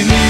you need